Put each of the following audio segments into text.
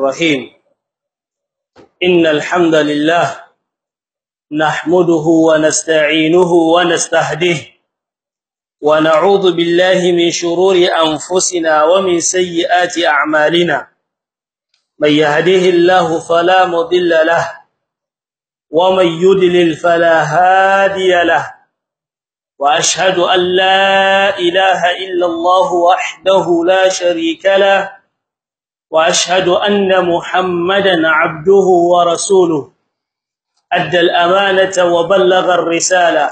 الرحيم. إن الحمد لله نحمده ونستعينه ونستهديه ونعوذ بالله من شرور أنفسنا ومن سيئات أعمالنا. من يهده الله فلا مضل له ومن يدلل فلا هادي له. وأشهد أن لا إله إلا الله وحده لا شريك له وأشهد أن محمدا عبده ورسوله أدى الأمانة وبلغ الرسالة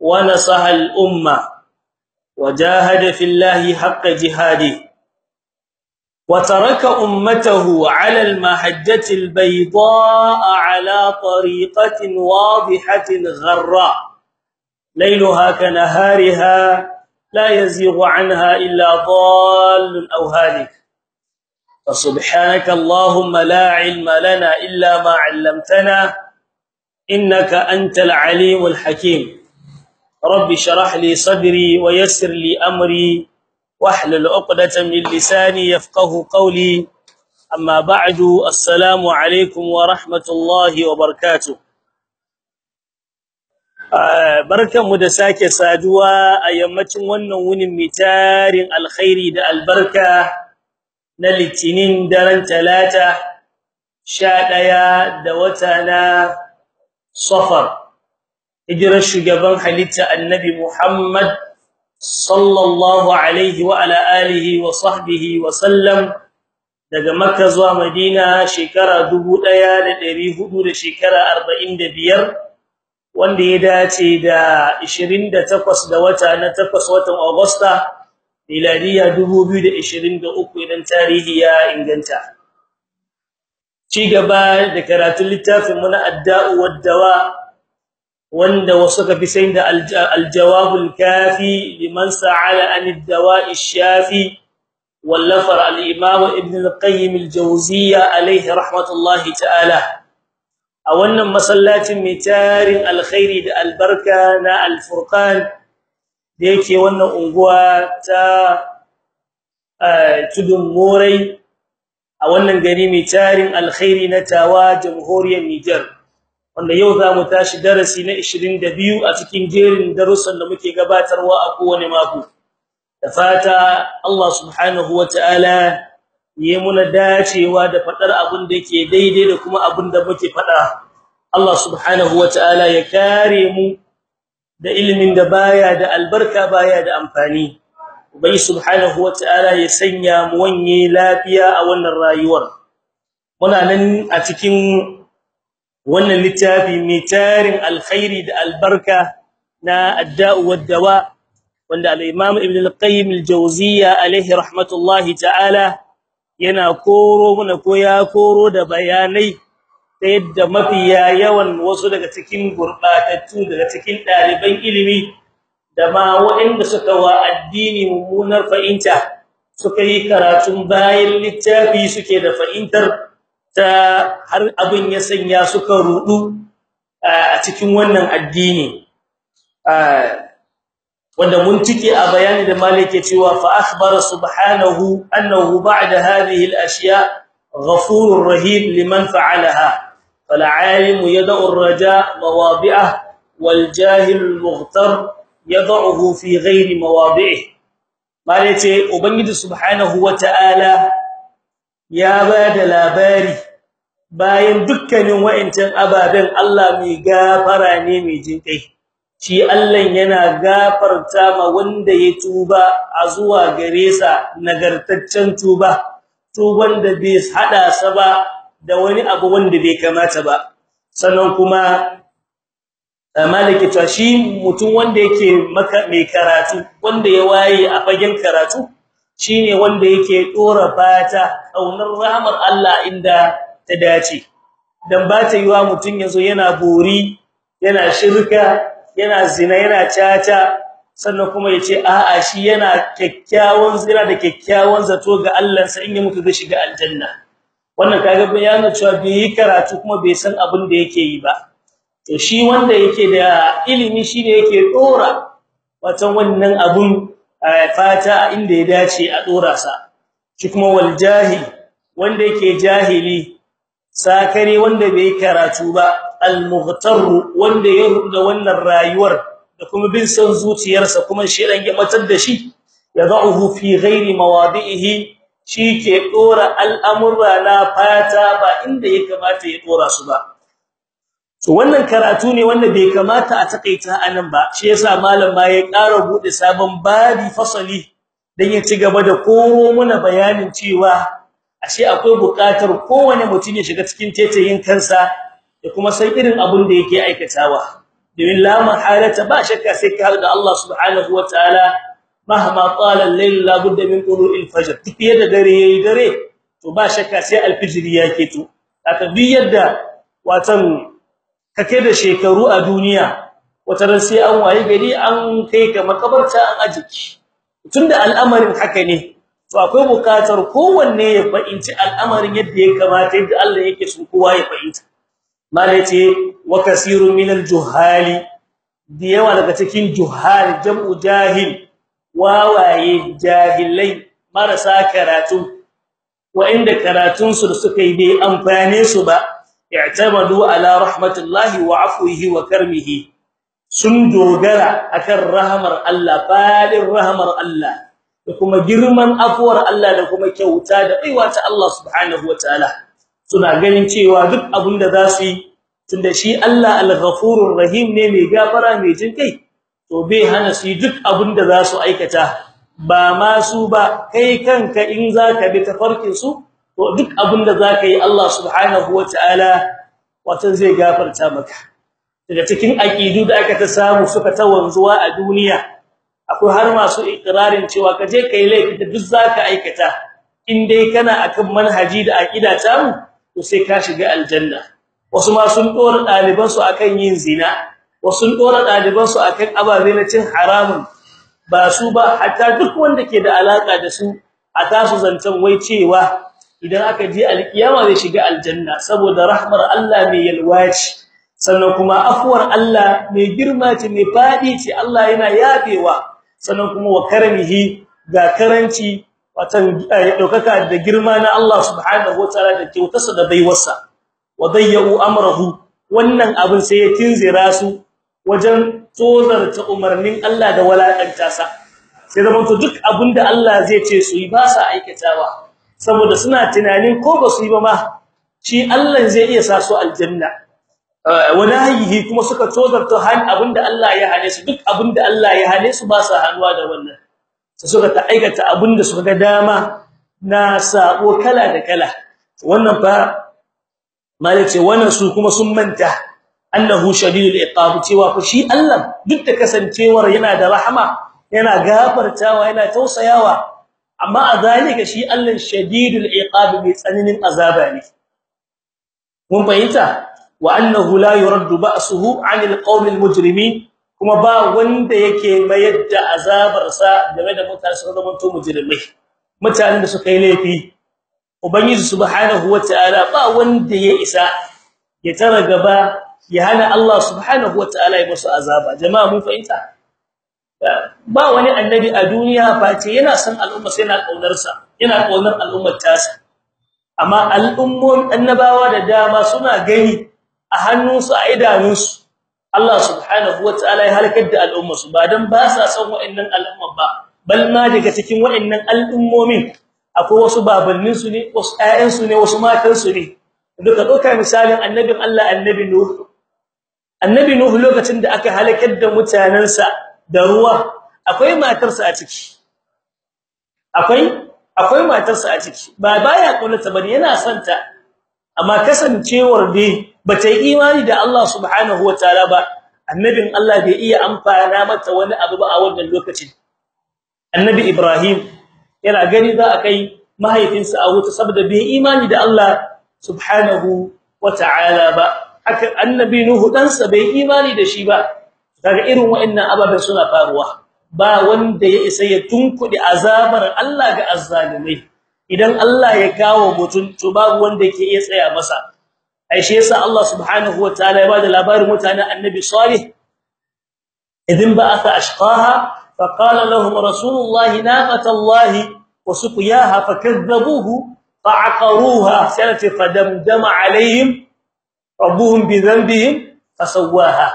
ونصح الأمة وجاهد في الله حق جهاده وترك أمته على المحجة البيضاء على طريقة واضحة غراء. ليلها كنهارها لا يزيغ عنها إلا ضال أو هالك. فسبحانك اللهم لا علم لنا الا ما علمتنا انك انت العليم الحكيم رب اشرح لي صدري ويسر لي امري واحلل عقده من لساني يفقهوا قولي اما بعد السلام عليكم ورحمه الله وبركاته barkanmu da sake saduwa a yammacin wannan wunin mitarin alkhairi da albarka na litinin daren talata 11 da wata na safar. Hijirar shugaban halitta annabi Muhammad sallallahu alaihi wa ala alihi wa sahbihi wa sallam daga makka zuwa madina shekara 1400 da shekara 45 wanda ya dace da 28 da wata na 8 watan Agusta miladiya 2023 idan tarihi ya inganta. Ci gaba da karatun littafin mu na adda'u wad-dawa wanda wasu ka fi sai da al-jawabul kafi liman sa'ala an ad-dawa'i shafi wallafar al-imam ibn al-qayyim al-jawziyya alayhi rahmatullahi ta'ala. A wannan masallacin mai tarin alkhairi da albarka na al-furqan da yake wannan unguwa ta tudun morai a wannan gari mai tarin alkhairi na tawa jamhuriyar Niger wanda yau za mu tashi darasi na 22 a cikin jerin darussan da muke gabatarwa a kowane mako. Da fata Allah subhanahu wataala yi muna dacewa da fadar abin da yake daidai da kuma abin da muke fada Allah subhanahu wataala ya kare mu da ilimin da baya da albarka baya da amfani. Ubai subhanahu wataala ya sanya mu wanye lafiya a wannan rayuwar. Muna nan a cikin wannan littafi mai tarin alkhairi da albarka na adda'u wad-dawa wanda al-imam ibn al-qayyim al-jawziyya alayhi rahmatullahi ta'ala yana koro muna ko ya koro da bayanai ta yadda mafiya yawan wasu daga cikin gurbatattu daga cikin daliban ilimi da ma waɗanda suka wa addini mummunar fa'inta suka yi karatun bayan littafi suke da fa'intar ta har abin ya sanya suka rudu a cikin wannan addini. Wanda mun tike a bayani da malike cewa fa akhbara subhanahu annahu ba'da hadhihi al-ashya ghafurur rahim liman fa'alaha. فالعالم يدع الرجاء مواضعه والجاهل المغتر يضعه في غير مواضعه malace ubangiji subhanahu wataala ya bada labari bayan dukkanin wa'ancan ababen Allah mai gafara ne mai jinkai shi Allah yana gafarta ma wanda ya tuba a zuwa gare sa nagartaccen tuba tuban da bai hada sa ba da wani abu wanda bai kamata ba. Sannan kuma malaki to shi mutum wanda yake maka mai karatu wanda ya waye a fagen karatu shine wanda yake dora fata ƙaunar rahmar Allah inda ta dace. Dan ba ta yiwa mutum ya zo yana bori yana shirka yana zina yana caca sannan kuma ya ce a'a shi yana kyakkyawan zira da kyakkyawan zato ga Allah sai in ya mutu zai shiga aljanna. Wannan kaga bayanin cewa bai yi karatu kuma bai san abin da yake yi ba. To shi wanda yake da ilimi shine yake dora watan wannan abun fata inda ya dace a dora sa. Shi kuma wal jahil wanda yake jahili sakare wanda bai karatu ba al-mughtar wanda ya rubuta wannan rayuwar da kuma bin san zuciyarsa kuma shedan ya matar da shi yad'uhu fi ghairi mawadi'ihi shi ke dora al'amura na fata ba inda ya kamata ya dora su ba. To wannan karatu ne wanda bai kamata a takaita a nan ba shi yasa malam ma ya ƙara buɗe sabon babi fasali dan ya ci gaba da koro muna bayanin cewa ashe akwai buƙatar kowane mutum ya shiga cikin tetayin kansa da kuma san irin abin da yake aikatawa. Domin la mahalata ba shakka sai ka da Allah subhanahu wataala mahma qala al-layl la budda min tulu'il fajr. Tafiye da dare yayi dare to ba shakka sai al-fajr yake to aka bi yadda watan kake da shekaru a duniya wataran sai an waye gari an kai ka makabarta an ajiki tunda al'amarin haka ne to akwai buƙatar kowanne ya fahimci al'amarin yadda ya kamata yadda Allah yake so kowa ya fahimta. Malace wa kasirun minal juhali. Da yawa daga cikin juhal jam'u jahil wawaye jahilai marasa karatu wa'inda karatun su suka yi bai amfane su ba i'tamadu ala rahmatillahi wa afwihi wa karmihi. Sun dogara akan rahmar Allah faɗin rahmar Allah da kuma girman afuwar Allah da kuma kyauta da baiwa ta Allah subhanahu wataala suna ganin cewa duk abin da za su yi tunda shi Allah al-ghafurur rahim ne mai gafara mai jinkai to bai hana su duk abin da za su aikata. Ba ma su ba kai kanka in zaka bi tafarkin su to duk abin da zaka yi Allah subhanahu wataala wato zai gafarta maka. Daga cikin aqidu da aka ta samu suka ta wanzuwa a duniya akwai har masu ikrarin cewa kaje kai laifi da duk zaka aikata. In dai kana akan manhaji da aqida ta mu to sai ka shiga aljanna. Wasu ma sun dora daliban su akan yin zina. Wasu dora daliban su akan ababe na cin haramun. Ba su ba hatta duk wanda ke da alaka da su a tasu zancan wai cewa idan aka je alkiyama zai shiga aljanna saboda rahmar Allah mai yalwaci sannan kuma afuwar Allah mai girma ce mai faɗi ce Allah yana yafewa. Sannan kuma wa karamihi ga karanci watan ɗaukaka da girma na Allah subhanahu wataala da kyautarsa da baiwarsa. Wadayyu amrahu wannan abin sai ya tinzira su wajen tozarta umarnin Allah da walakanta sa. Sai zaman to duk abin da Allah zai ce su yi ba sa aikatawa saboda suna tunanin ko ba su yi ba ma shi Allah zai iya sa su aljanna. Walahihi kuma suka tozarta han abin da Allah ya hane su duk abin da Allah ya hane su ba sa hannuwa da wannan. Sai suka ta aikata abin da suka ga dama na sabo kala da kala. Wannan fa malace wannan su kuma sun manta. Annahu shadidul iqab cewa fa shi Allah duk da kasancewar yana da rahama yana gafartawa yana tausayawa amma a zalika shi Allah shadidul iqab mai tsananin azaba ne. Mun fahimta? Wa annahu la yuraddu ba'suhu 'anil qawmil mujrimin kuma ba wanda yake mayar da azabar sa game da mutane su zama mujrimai. Mutanen da suka yi laifi ubangiji subhanahu wataala ba wanda ya isa ya tara gaba ya hana Allah subhanahu wataala ya musu azaba. Jama'a mun fahimta? Ba wani annabi a duniya face yana son al'umma sai yana ƙaunar sa yana ƙaunar al'ummar tasa. Amma al'ummon annabawa da dama suna gani a hannunsu a idanunsu. Allah subhanahu wataala ya halakar da al'ummarsu. Ba dan ba sa son wa'annan al'umma ba bal ma daga cikin wa'annan al'ummomin akwai wasu babannin su ne wasu ƴaƴan ne wasu matan su ne. Duka doka misalin annabin Allah annabi Nuh annabi Nuh lokacin da aka halakar da mutanansa da ruwa akwai matarsa a ciki. Akwai akwai matarsa a ciki. Ba baya kullata ba ne yana santa amma kasancewar dai bata yi imani da Allah subhanahu wataala ba annabin Allah bai iya amfana mata wani abu ba a wannan lokacin. Annabi Ibrahim yana gani za a kai mahaifinsa a wuta saboda bai imani da Allah subhanahu wataala ba. Haka annabi Nuhu dan sa bai imani da shi ba. Kaga irin wa'annan ababen suna faruwa. Ba wanda ya isa ya tunkudi azabar Allah ga azzalimai idan Allah ya kawo mutun to babu wanda yake iya tsaya masa. Ai yasa Allah subhanahu wataala ya ba da labarin mutanen annabi salih. Idin ba'atha ashqaha faqala lahum rasulullah naqatallahi wa suqiyaha fakazzabuhu fa'aqaruha sai ce fadamdama alaihim rabbuhum bi dhanbihim fasawaha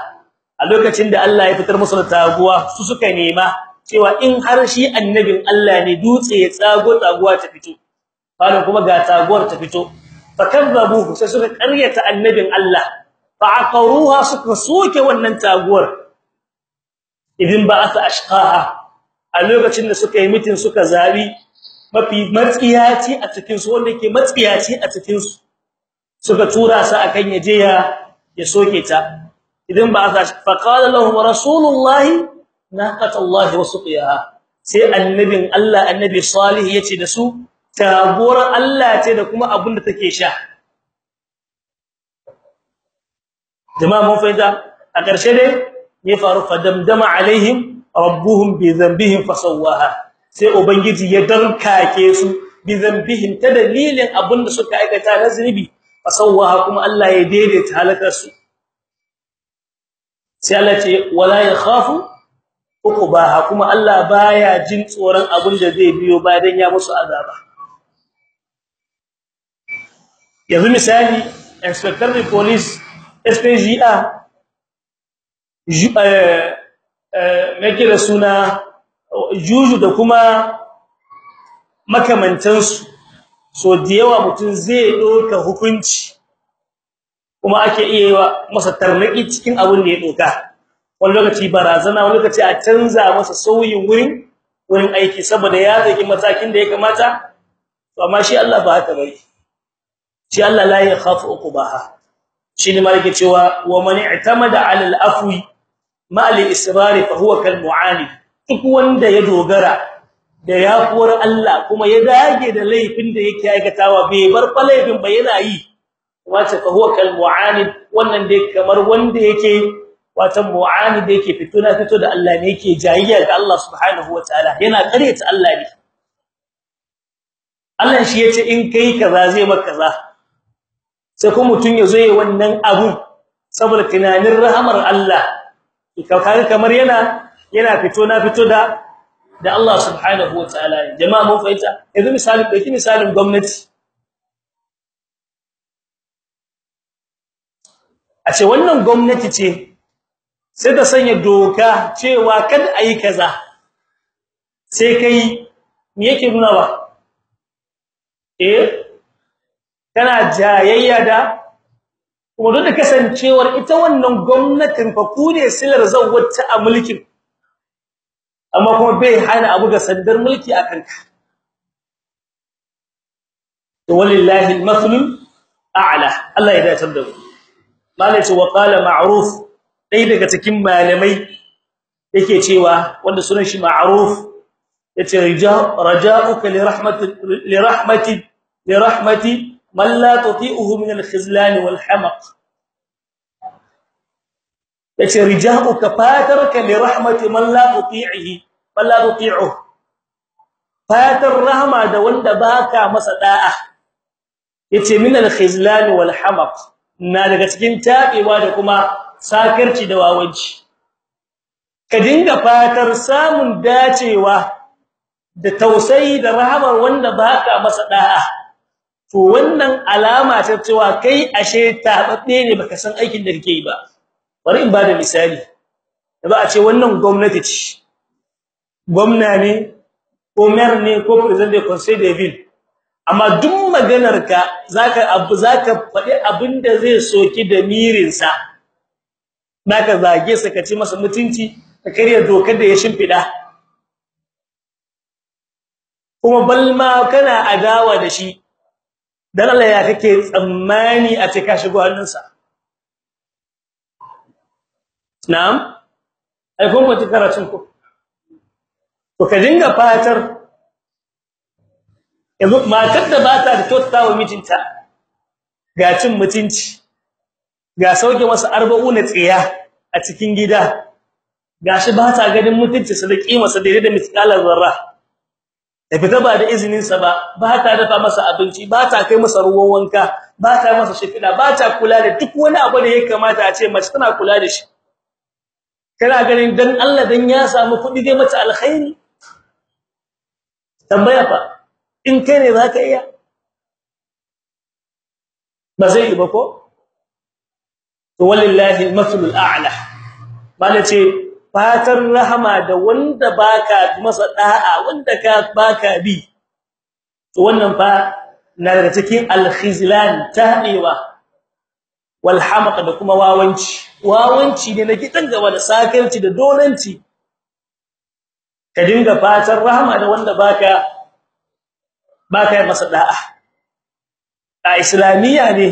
a lokacin da Allah ya fitar musu da taguwa su suka nema cewa in har shi annabin Allah ne dutse ya tsago taguwa ta fito. Fara kuma ga taguwar ta fito. Fakazzabuhu sai suka ƙaryata annabin Allah. Fa'aqaruha suka soke wannan taguwar. Idin ba'atha ashqaha. A lokacin da suka yi mitin suka zabi mafi matsiyaci a cikin su wanda yake matsiyaci a cikin su suka tura sa akan ya je ya ya soke ta. Idan ba'atha faqala lahum rasulullahi naqatallahi wa suqiyaha sai annabin Allah annabi salih ya ce da su taguwar Allah ce da kuma abin da take sha. Jama'a mun fahimta? A ƙarshe dai ya faru? Fadamdama alaihim rabbuhum bi dhanbihim fasawaha sai ubangiji ya darkake su bi dhanbihim ta dalilin abin da suka aikata na zunubi. Fasawaha kuma Allah ya daidaita halakar su sai Allah ce wala yakhafu uqbaha kuma Allah baya jin tsoron abin da zai biyo bayan ya musu azaba yanzu misali inspector of police SPGA eh eh da suna juju da kuma makamantansu so da yawa mutum zai doka hukunci kuma ake iya yi masa tarnaki cikin abin da ya doka wani lokaci barazana wani lokaci a canza masa sauyin wurin wurin aiki saboda ya zaki matakin da ya kamata. To amma shi Allah ba haka ba ne. Shi Allah la yakhafu uqbaha shine malike cewa wa man i'tamada 'ala al-afwi ma al-israr fa huwa kal mu'anid duk wanda ya dogara da yafuwar Allah kuma ya dage da laifin da yake aikatawa bai bar laifin ba yana yi. Wace fa huwa kal mu'anid wannan dai kamar wanda yake wata mu'anid yake fito na fito da Allah ne yake jayayya ga Allah subhanahu wataala yana karyata Allah ne. Allah shi ya ce in kai kaza zai maka kaza. Sai kuma mutun ya zo yayin wannan abu saboda tunanin rahamar Allah. Kaga kamar yana yana fito na fito da da Allah subhanahu wataala jama'a mun fahimta? Yanzu misali ɗauki misalin gwamnati. A ce wannan gwamnati ce sai ta sanya doka cewa kada ayi kaza. Sai kai me yake nuna ba? Eh kana jayayya da kuma duk da kasancewar ita wannan gwamnatin fa ku ne silar zawwata a mulkin. Amma kuma bai hana abu ga sandar mulki akan ka to wallahi al-mathlul a'la. Allah ya dace da ku malai ce wa qala ma'ruf. Dai daga cikin malamai yake cewa wanda sunan shi ma'ruf ya ce raja'uka li rahmati li rahmati li rahmati man la tuti'uhu min al-khizlan wal hamaq. Ya ce rija'uka fatarka li rahmati man la tuti'ihi man la tuti'uhu. Fatar rahma da wanda baka masa da'a. Yace min al-khizlan wal hamaq. Na daga cikin tabewa da kuma sakarci da wawanci. Ka dinga fatar samun dacewa da tausayi da rahamar wanda baka masa da'a. To wannan alama ta cewa kai ashe tababbe ne baka san aikin da kake yi ba. Bari in ba da misali. Da a ce wannan gwamnati ce. Gwamna ne ko mayor ne ko president de conseil de ville amma duk maganar ka zaka abu zaka faɗi abin da zai soki da mirin sa naka zage sa kace masa mutunci ka kariya dokar da ya shimfida kuma balma kana adawa da shi. Dan Allah ya kake tsammani a cika shigo hannunsa? Na'am? Ai kun ku karatun ku. To ka dinga fatar. Yanzu matar da ba ta da kyautatawa mijinta ga cin mutunci ga sauke masa arba'una tsiya a cikin gida gashi ba ta ganin mutunci sa da kima sa daidai da misalan zarra. Da fita ba da izinin sa ba ba ta dafa masa abinci ba ta kai masa ruwan wanka ba ta masa shifida ba ta kula da duk wani abu da ya kamata a ce mace tana kula da shi. Kana ganin dan Allah dan ya samu kuɗi dai mata alkhairi? Tambaya fa in kai ne zaka iya? Ba zai yi ba ko? To wallahi al-mathlul a'la. Malace fatan rahama da wanda baka masa da'a wanda ka baka bi. To wannan fa na daga cikin al-khizlan ta'iwa wal da kuma wawanci. Wawanci ne na gidan gaba da sakarci da dolanci ka dinga fatan rahama da wanda baka baka masa da'a a islamiyya ne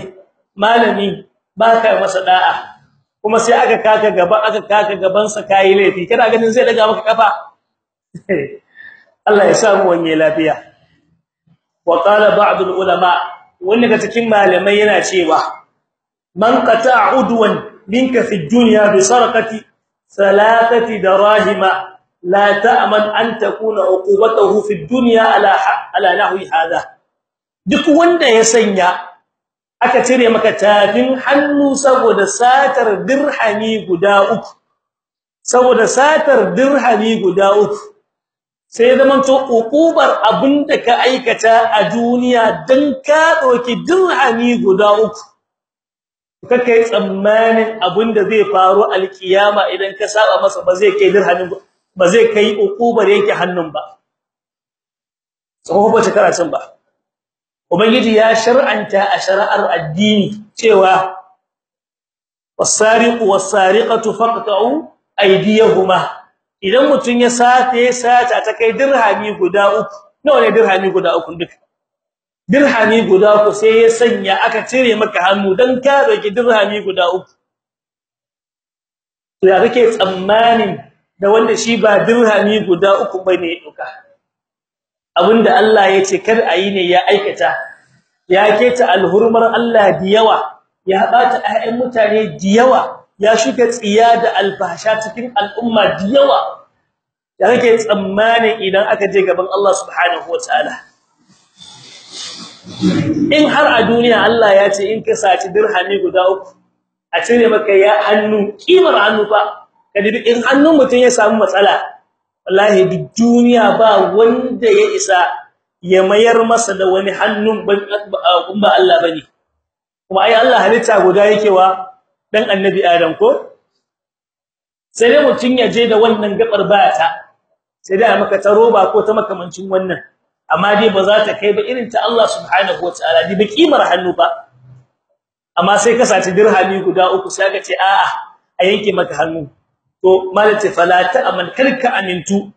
malami baka masa da'a kuma sai aka kaka gaba aka kaka gaban sa kai laifi. Kana ganin zai daga maka kafa Allah ya samu wanye lafiya. Wa qala ba'd ulama wanda cikin malamai yana cewa qata'a udwan minka fi dunya bi sarqati salatati darahima la ta'man an takuna uqubatuhu fi dunya ala ala nahwi hada duk wanda ya sanya aka cire maka tafin hannu saboda satar dirhami guda uku. Saboda satar dirhami guda uku. Sai zaman to ukubar abin da ka aikata a duniya dan ka doki dirhami guda uku. Kake tsammanin abin da zai faru alkiyama idan ka saba masa ba zai kai dirhamin ba zai kai ukubar yake hannun ba. Tsoho ba karatun ba. Ubangiji ya shar'anta a shari'ar addini cewa was-sariqu was-sariqatu faqta'u aydiyahuma. Idan mutun ya sace sata ta kai dirhami guda uku. Nawa ne dirhami guda uku duka? Dirhami guda uku sai ya sanya aka cire maka hannu dan ka doki dirhami guda uku. To ya kake tsammanin da wanda shi ba dirhami guda uku ba ne duka abin da Allah ya ce kar ayi ne ya aikata. Ya keta alhurmar Allah da yawa ya bata ayyan mutane da yawa ya shuka tsiya da alfasha cikin al'umma da yawa. Ya kake tsammanin idan aka je gaban Allah subhanahu wataala in har a duniya Allah ya ce in ka saci dirhami guda uku a cire maka ya hannu kimar hannu fa. Kadi in hannun mutun ya samu matsala wallahi duk duniya ba wanda ya isa ya mayar masa da wani hannun ban ba Allah ba ne kuma ai Allah halitta guda yake wa dan annabi Adam ko? Sai dai mutun ya je da wannan gabar bata sai dai maka ta roba ko ta makamancin wannan. Amma dai ba za ta kai ba irin ta Allah subhanahu wataala dai ba kimar hannu ba. Amma sai ka saci dirhami guda uku sai ka ce a'a a yanke maka hannu. To malati fala ta'man kar ka amintu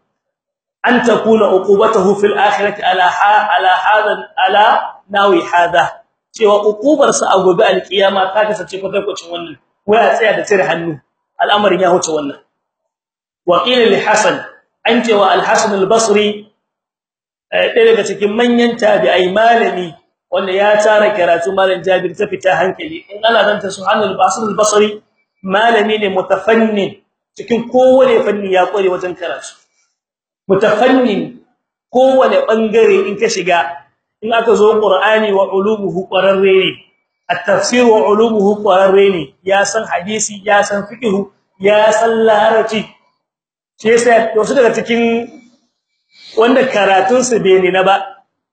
an takuna uqubatuhu fil akhirati ala ala hada ala nawi hada cewa uqubar sa a gobe alkiyama ta kasance kwatankwacin wannan. Waya tsaya da cire hannu. Al'amarin ya huce wannan. Wa qila li hasan an cewa al-hasan al-basri ɗaya daga cikin manyan tabi'ai malami wanda ya tara karatu malam jabir ta fita hankali. In ana danta subhanal basri al-basri malami ne mutafannin. Cikin kowane fanni ya kware wajen karatu. Mutafannin kowane ɓangare in ka shiga in aka zo qur'ani wa ulumuhu qararre ne. At-tafsir wa ulumuhu qararre ne. Ya san hadisi ya san fiqh ya san larabci. Shi yasa wasu daga cikin wanda karatun su bai ne na ba.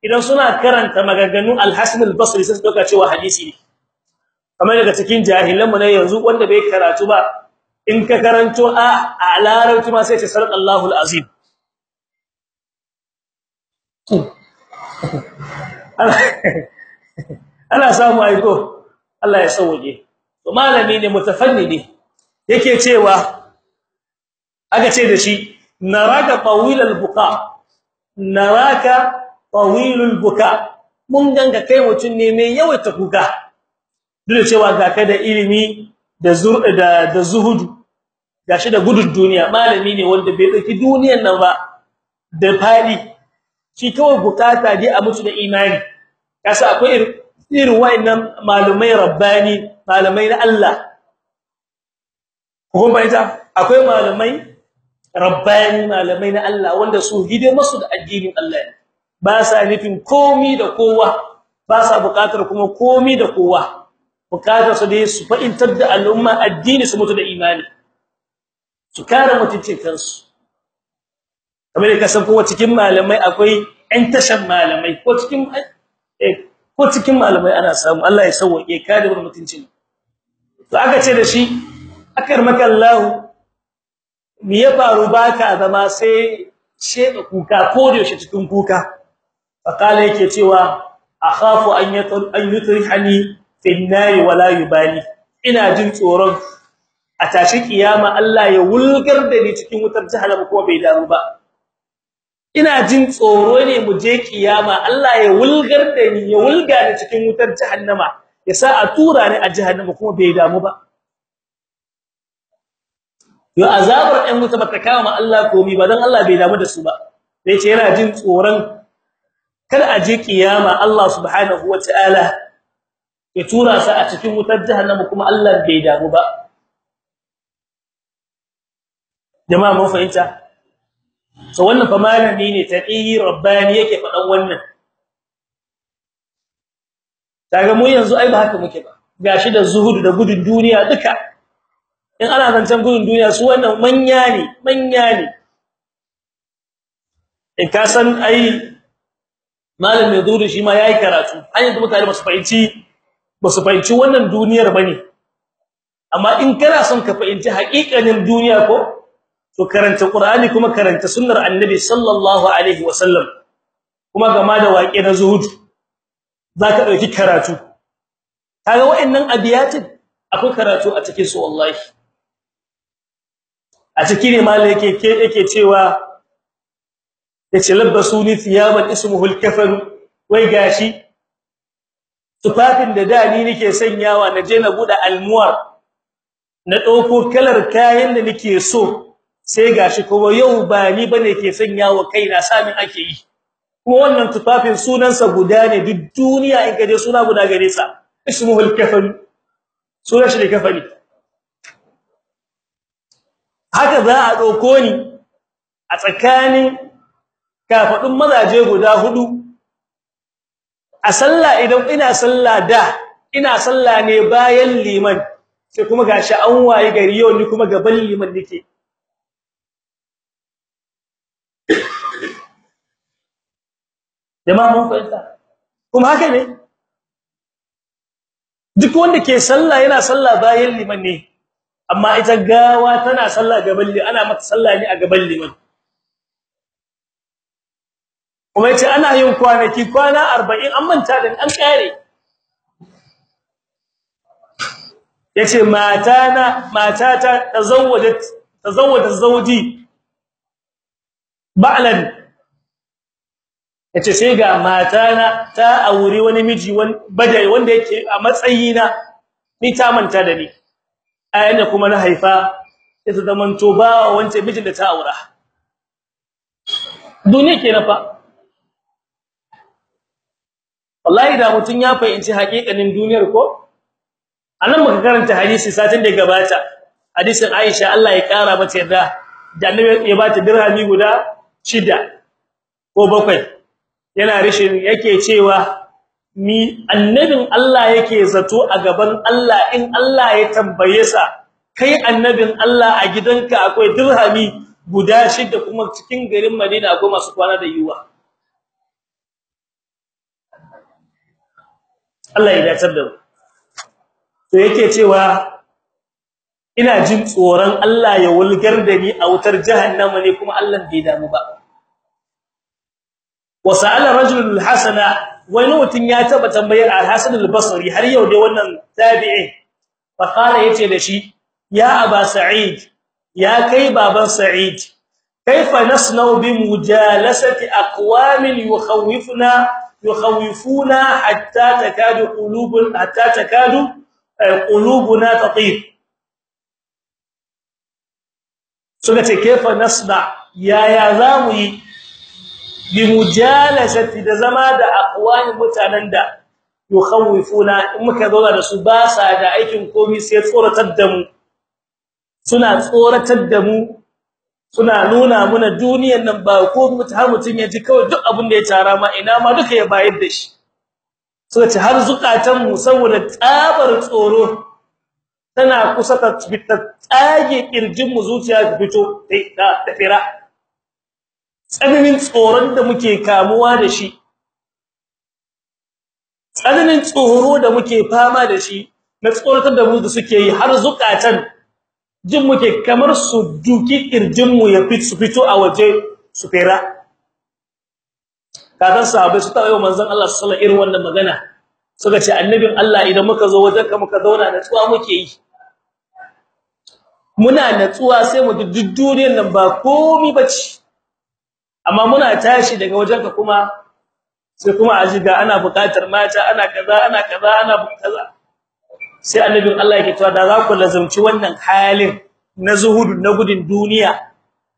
Idan suna karanta maganganun al-hasan al-basri sai su doka cewa hadisi ne. Kamar daga cikin jahilan mu ne yanzu wanda bai karatu ba in ka karanto a a ma sai ce sallallahu alazim. Ana samu aiko Allah ya sauke. To malami ne mutafannidi yake cewa aka ce da shi naraka tawilal buka naraka tawilul buka mun ganga kai mutun ne mai yawaita kuka duk cewa ga ka da ilimi da zur da da zuhudu gashi da gudun duniya malami ne wanda bai ɗauki duniyar nan ba da faɗi shi kawai buƙata dai a mutu da imani kasa akwai irin wayannan malumai rabbani malamai na Allah ko bai ta akwai malamai rabbani malamai na Allah wanda su hide masu da addinin Allah ba sa nufin komi da kowa ba sa buƙatar kuma komi da kowa. Bukatar su dai su fa'intar da al'umma addini su mutu da imani. Su kare mutuncin kansu. Kamar ka san kowa cikin malamai akwai ɗan tashan malamai ko cikin ko cikin malamai ana samu. Allah ya sauke ka da mutuncin. To aka ce da shi akar maka Allah me ya faru baka zama sai sheda kuka ko da yaushe cikin kuka? Fakala yake cewa akhafu an yatul an yutrihani fi an-nar wala yubali. Ina jin tsoron a tashi kiyama Allah ya wulgar da ni cikin wutar jahannama kuma bai damu ba. Ina jin tsoro ne mu je kiyama Allah ya wulgar da ni ya wulga ni cikin wutar jahannama ya sa a tura ni a jahannama kuma bai damu ba. Yo azabar ɗan wuta bata kama Allah komai ba dan Allah bai damu da su ba. Sai ce yana jin tsoron kada a je kiyama Allah subhanahu wataala ya tura sa a cikin wutar jahannama kuma Allah bai damu ba. Jama'a mun fahimta? So wannan fa malami ne taqi rabbani yake fadan wannan. Kaga mu yanzu ai ba haka muke ba. Gashi da zuhudu da gudun duniya duka. In ana zancen gudun duniya su wannan manya ne manya ne. In ka san ai malami zuhudu shi ma yayi karatu an yanzu mutane ba su fahimci ba su fahimci wannan duniyar ba ne amma in kana son ka fahimci haƙiƙanin duniya ko to karanta qur'ani kuma karanta sunnar annabi sallallahu alaihi wasallam kuma gama da waƙe na zuhud zaka ɗauki karatu. Kaga wa'annan abiyatin akwai karatu a cikin su wallahi. A cikin ne malai yake ke yake cewa ya ce labbasuni thiyaban ismuhu al-kafan wai gashi tufafin da dani nake sanyawa na je na buɗe almuwar na ɗauko kalar kayan da nake so sai gashi kuma yau ba ni ba ne ke sanyawa kaina samin ake yi. Kuma wannan tufafin sunansa guda ne duk duniya in kaje suna guda gare sa ismuhul kafan sunan shi kafani. Haka za a ɗauko ni a tsakanin kafadun mazaje guda huɗu a sallah idan ina sallah da ina sallah ne bayan liman sai kuma gashi an waye gari yau ni kuma gaban liman nake. Jama'a mun fahimta? Kuma haka ne? Duk wanda ke sallah yana sallah bayan liman ne. Amma ita gawa tana sallah gaban ana mata sallah ne a gaban liman kuma ya ce ana yin kwanaki kwana 40 an manta da an kare ya ce matana matata tazawwajat tazawwajat zawji ba'lan. Yace sai ga matana ta aure wani miji badai wanda yake a matsayina ni ta manta da ni. Ayyana kuma na haifa sai ta zamanto ba wance mijin da ta aura. Duniya ke nafa wallahi da mutun ya fahimci hakikanin duniyar ko? Anan muka karanta hadisi satin da gabata. Hadisin Aisha Allah ya kara mata yarda da annabi ya bata dirhami guda shida ko bakwai. Yana rishin yake cewa ni annabin Allah yake zato a gaban Allah in Allah ya tambaye sa. Kai annabin Allah a gidanka akwai dirhami guda shida kuma cikin garin Madina akwai masu kwana da yuwa Allah ya dace da to yake cewa ina jin tsoron Allah ya wulgar da ni a wutar jahannama ne kuma Allah bai damu ba. Wasa'ala rajulul hasana wani mutun ya taba tambayar al-hasan al-basri har yau dai wannan tabi'i fa kana ya ce da shi ya aba sa'id ya kai baban sa'id kaifa nasna'u bi mujalasati aqwamin yukhawifuna yukhawifuna hatta takadu qulubun hatta takadu qulubuna tatir suka ce kaifa nasna ya ya za mu yi bi mujalasati da zama da aqwani mutanen da yukhawifuna in muka zauna da su ba sa da aikin komai sai tsoratar da mu suna tsoratar da mu suna nuna muna duniyar nan ba ko har mutun ya ji kawai duk abin da ya tara ma ina ma duka ya bayar da shi suka ce har zukatan mu saboda tsabar tsoro tana kusa ta tsage ƙirjin mu zuciya fito ta tafira tsananin tsoron da muke kamuwa da shi tsananin tsoro da muke fama da shi na tsoratar da mu da suke yi har zukatan jin muke kamar su duki ƙirjin mu ya fit su fito a waje su fera. Kadan sahabbai su tawo manzon Allah sallallahu alaihi irin wannan magana. Suka ce annabin Allah idan muka zo wajen ka muka zauna da tsuwa muke yi. Muna natsuwa sai mu duk duniyar nan ba komai bace amma muna tashi daga wajen ka kuma sai kuma a jiga ana buƙatar mata ana kaza ana kaza ana kaza. Sai annabin Allah yake cewa da za ku lazumci wannan halin na zuhudu na gudun duniya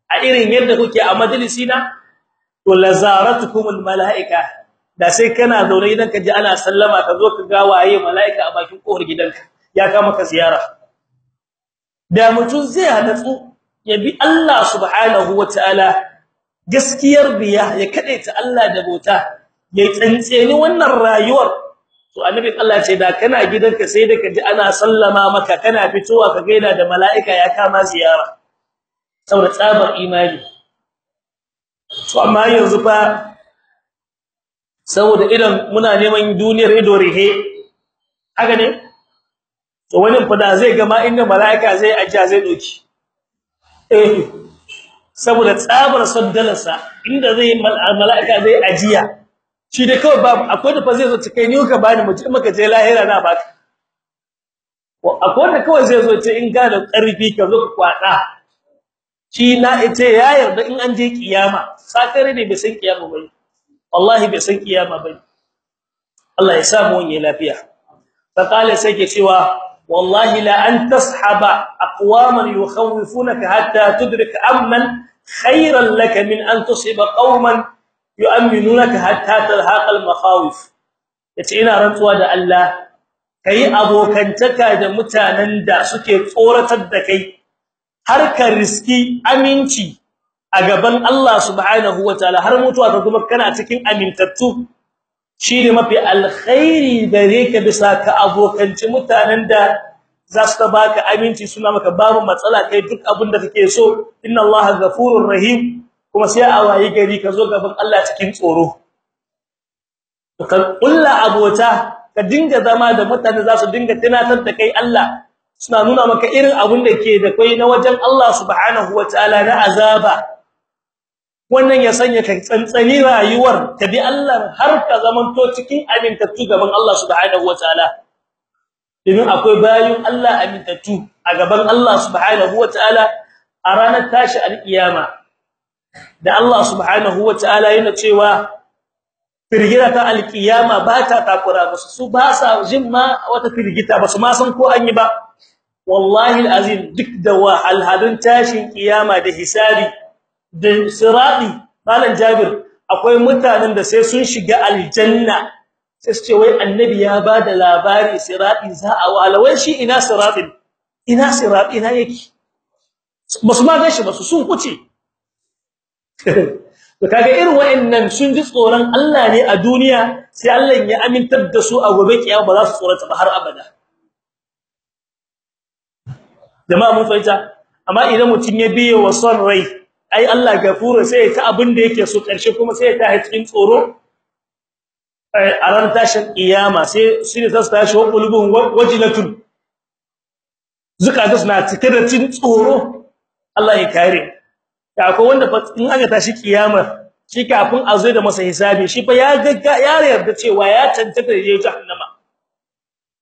a irin yadda kuke a majalisina? To lazaratukumul malaika. Da sai kana zaune idan ka ji ana sallama ka zo ka ga waye malaika a bakin ƙofar gidanka ya kama ka ziyara. Da mutun zai hadatsu ya bi Allah subhanahu wataala gaskiyar biya ya kadaita Allah da bota ya tsantseni wannan rayuwar. To annabi Allah ce da kana gidanka sai da kaji ana sallama maka kana fitowa ka gaida da malaika ya kama ziyara. Saboda tsabar imani. To amma yanzu fa saboda idan muna neman duniyar ido rihe haka ne? To wani fada zai ga ma inda malaika zai ajiya zai doki eh. Saboda tsabar saddalarsa inda zai malaika zai ajiya. Shi da kawai babu akwai da fa zai zo cikai ni ka bani mu maka je lahira na baka. Akwai da kawai zai zo ce in ga da ƙarfi ka zo ka kwada shi na ita ya yarda in an je kiyama sakare ne bai san kiyama bai wallahi bai san kiyama bai Allah ya sa mu wani lafiya. Fa kale sai ke cewa wallahi la an tashaba aqwaman yukhawifunaka hatta tudrika amman khayran laka min an tusiba qauman yu'minunaka hatta talhaqa al-makhawif ya ce ina rantsuwa da Allah kai abokantaka da mutanen da suke tsoratar da kai har ka riski aminci a gaban Allah subhanahu wataala har mutuwa ta kuma kana cikin amintattu shine mafi alkhairi gare ka bisa ka abokanci mutanen da za su baka aminci suna maka babu matsala kai duk abin da kake so. Inna allaha ghafurur rahim. Kuma sai a wayi gari ka zo gaban Allah cikin tsoro. Kan kulla abota ka dinga zama da mutane za su dinga tunatar da kai Allah. Suna nuna maka irin abin da ke da kai na wajen Allah subhanahu wataala na azaba. Wannan ya sanya ka tsantsani rayuwar ka bi Allah har ka zamanto cikin amintattu gaban Allah subhanahu wataala domin akwai bayin Allah amintattu a gaban Allah subhanahu wataala a ranar tashi alkiyama da Allah subhanahu wataala yana cewa firgita ta alkiyama ba ta takura musu. Su ba sa jin ma wata firgita ba su ma san ko an yi ba. Wallahi alazim duk da wahalhalun tashin kiyama da hisabi da sirati malan jabir akwai mutanen da sai sun shiga aljanna. Sai su ce wai annabi ya ba da labari sirati za a walawai shi ina siratin? Ina sirati ina yake? Basu ma gashi ba su sun kuce. To kaga irin wayannan sun ji tsoron Allah ne a duniya sai Allah ya amintar da su a gobe kiyama ba za su tsorata ba har abada. Jama'a mun fahimta? Amma idan mutun ya biye wa son rai ai Allah gafuru sai ta abin da yake so ƙarshe kuma sai ta cikin tsoro. A ran tashin kiyama sai shi ne ta wa qulubun wajilatun. Zukata suna cike da cin tsoro. Allah ya kare. Da akwai wanda in aka tashi kiyama shi kafin a zo da masa hisabi shi fa ya gagga ya yarda cewa ya tantance da jahannama.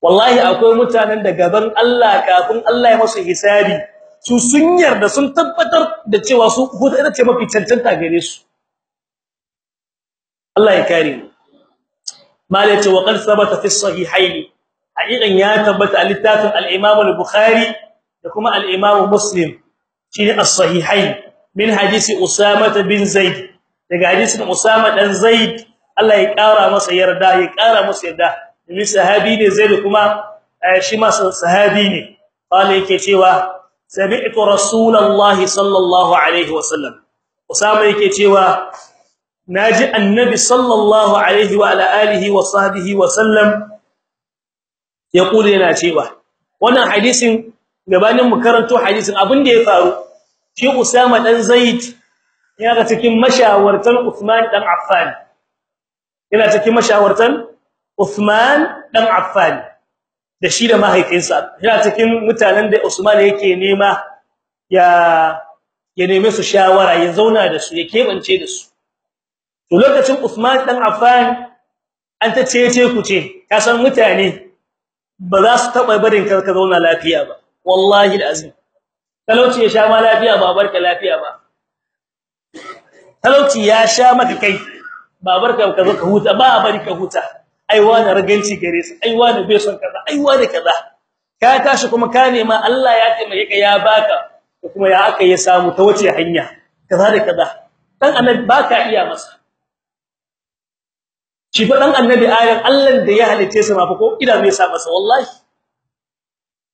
Wallahi akwai mutanen da gaban Allah kafin Allah ya masa hisabi su sun yarda sun tabbatar da cewa su huɗu ita ce mafi cancanta gare su. Allah ya kare mu. Malai ce wa qad fi sahihayn. Haqiqan ya tabbata a littafin al-Imam al-Bukhari da kuma al-Imam Muslim. Shine as-sahihayn. Min hadisi Usama bin Zaid. Daga hadisin Usama dan Zaid Allah ya kara masa yarda ya kara masa yarda. Domin sahabi ne Zaid kuma shi ma sahabi ne. Qala yake cewa sami'tu rasulullahi sallallahu alaihi wasallam Usama yake cewa na ji annabi sallallahu alaihi wa ala alihi wa sahbihi wa sallam yaqulu yana cewa wannan hadisin gabanin mu karanto hadisin abin da ya faru shi Usama dan Zaid yana cikin mashawartan Uthman dan Affan yana cikin mashawartan Uthman dan Affan da shi da mahaifinsa. Yana cikin mutanen da Usman yake nema ya ya neme su shawara ya zauna da su ya kebance da su. To lokacin Uthman dan Affan an ta cece ku ce ka san mutane ba za su taba barin ka ka zauna lafiya ba. Wallahi alazim talauci ya sha ma lafiya ba barka lafiya ba. Talauci ya sha maka kai ba barka ka zo ka huta ba bari ka huta. Ai wani raganci gare su ai wani bai son kaza ai wani kaza. Ka tashi kuma ka nema Allah ya taimake ka ya baka kuma ya aka ya samu ta wace hanya kaza da kaza. Dan annabi baka iya masa. Shi fa dan annabi ayan Allah da ya halice sa ma fa ko ida mai sa masa? Wallahi.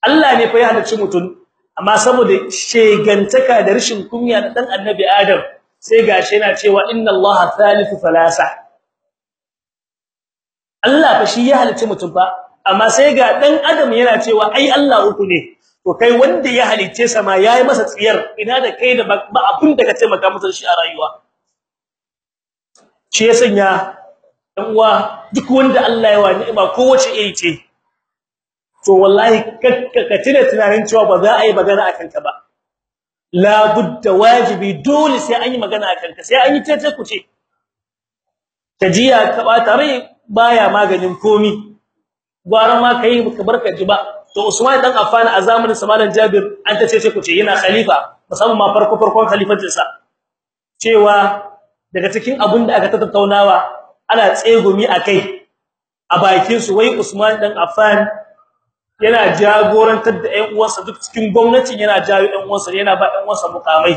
Allah ne fa ya halice mutun amma saboda shegantaka da rashin kunya da dan annabi Adam sai gashi yana cewa inna Allah thalithu thalatha. Allah fa shi ya halice mutum fa amma sai ga dan adam yana cewa ai Allah uku ne. To kai wanda ya halice sa ma yayi masa tsiyar ina da kai da ba abin da ka taimaka masa shi a rayuwa. Shi ya sanya dan uwa duk wanda Allah ya wa ni'ima kowace iri ce. To wallahi ka tuna tunanin cewa ba za a yi magana akan ka ba. La budda wajibi dole sai an yi magana akan ka sai an yi tece ku ce tajiya ka bata rai baya maganin komi. Gwara ma kai ka barka ji ba. To Usman dan Affan a zamanin Samalan Jabir an tace ce kuce yana khalifa musamman ma farko farkon khalifancin sa. Cewa daga cikin abun da aka tattaunawa ana tsegumi akai a bakin su wai Usman dan Affan yana jagorantar da ƴan uwansa duk cikin gwamnatin yana jawo ƴan uwansa yana ba ƴan uwansa mukamai.